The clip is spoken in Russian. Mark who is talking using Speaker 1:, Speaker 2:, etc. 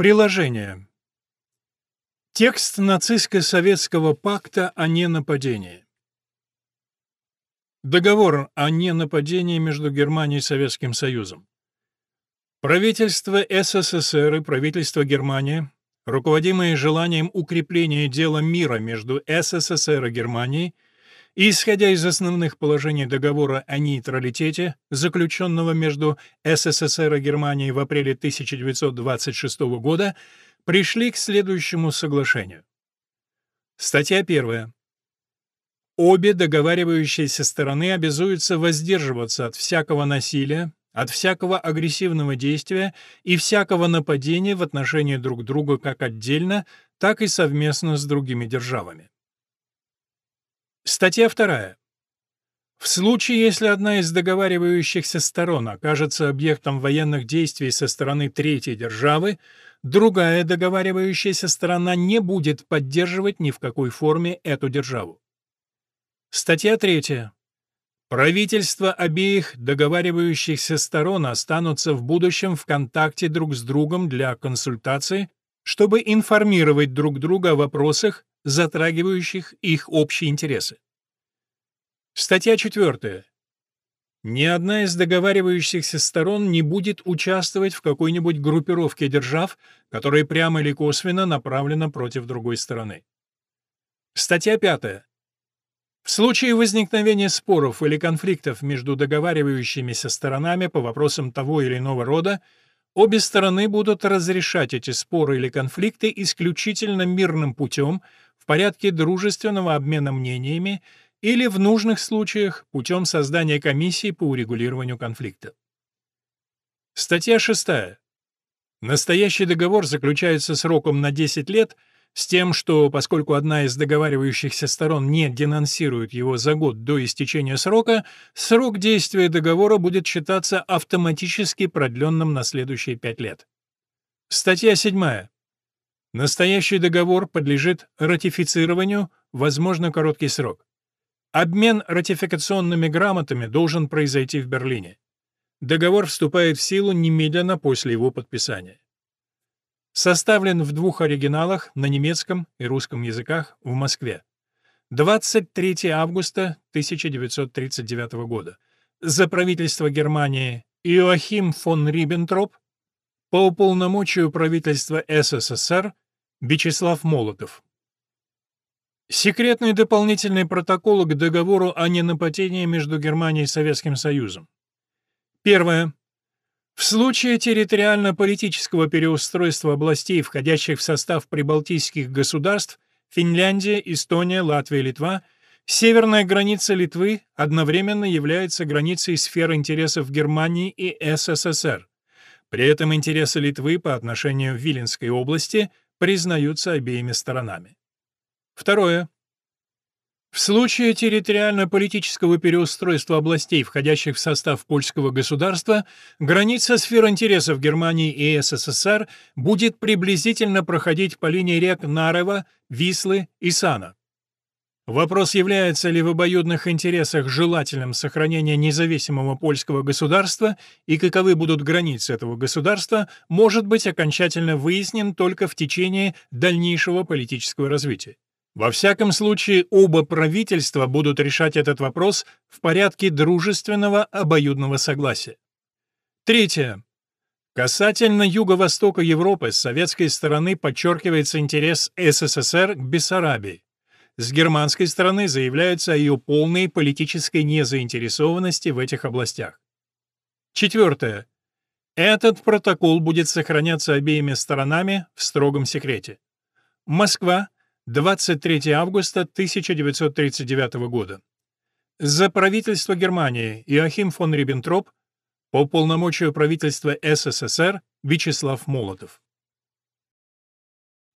Speaker 1: Приложение. Текст нацистско-советского пакта о ненападении. Договор о ненападении между Германией и Советским Союзом. Правительство СССР и правительство Германии, руководимые желанием укрепления дела мира между СССР и Германией, и исходя из основных положений договора о нейтралитете, заключенного между СССР и Германией в апреле 1926 года, пришли к следующему соглашению. Статья 1. Обе договаривающиеся стороны обязуются воздерживаться от всякого насилия, от всякого агрессивного действия и всякого нападения в отношении друг друга как отдельно, так и совместно с другими державами. Статья 2. В случае, если одна из договаривающихся сторон окажется объектом военных действий со стороны третьей державы, другая договаривающаяся сторона не будет поддерживать ни в какой форме эту державу. Статья 3. Правительства обеих договаривающихся сторон останутся в будущем в контакте друг с другом для консультации, чтобы информировать друг друга о вопросах, затрагивающих их общие интересы. Статья 4. Ни одна из договаривающихся сторон не будет участвовать в какой-нибудь группировке держав, которая прямо или косвенно направлена против другой стороны. Статья 5. В случае возникновения споров или конфликтов между договаривающимися сторонами по вопросам того или иного рода, обе стороны будут разрешать эти споры или конфликты исключительно мирным путем, в порядке дружественного обмена мнениями или в нужных случаях путем создания комиссии по урегулированию конфликта. Статья 6. Настоящий договор заключается сроком на 10 лет – с тем, что поскольку одна из договаривающихся сторон не денонсирует его за год до истечения срока, срок действия договора будет считаться автоматически продленным на следующие пять лет. Статья 7. Настоящий договор подлежит ратифицированию, возможно, короткий срок. Обмен ратификационными грамотами должен произойти в Берлине. Договор вступает в силу немедленно после его подписания. Составлен в двух оригиналах на немецком и русском языках в Москве. 23 августа 1939 года. За правительство Германии Иоахим фон Риббентроп, по уполномочию правительства СССР Вячеслав Молотов. Секретный дополнительный протокол к договору о ненападении между Германией и Советским Союзом. Первое. В случае территориально-политического переустройства областей, входящих в состав прибалтийских государств, Финляндия, Эстония, Латвия, Литва, северная граница Литвы одновременно является границей сфер интересов Германии и СССР. При этом интересы Литвы по отношению к Виленской области признаются обеими сторонами. Второе. В случае территориально-политического переустройства областей, входящих в состав польского государства, граница сфер интересов Германии и СССР будет приблизительно проходить по линии рек Нарева, Вислы и Сана. Вопрос, является ли в обоюдных интересах желательным сохранение независимого польского государства и каковы будут границы этого государства, может быть окончательно выяснен только в течение дальнейшего политического развития. Во всяком случае, оба правительства будут решать этот вопрос в порядке дружественного обоюдного согласия. Третье. Касательно юго-востока Европы с советской стороны подчеркивается интерес СССР к Бессарабии. С германской стороны заявляется о ее полной политической незаинтересованности в этих областях. Четвертое. Этот протокол будет сохраняться обеими сторонами в строгом секрете. Москва, 23 августа 1939 года. За правительство Германии Иоахим фон Риббентроп, по полномочию правительства СССР Вячеслав Молотов.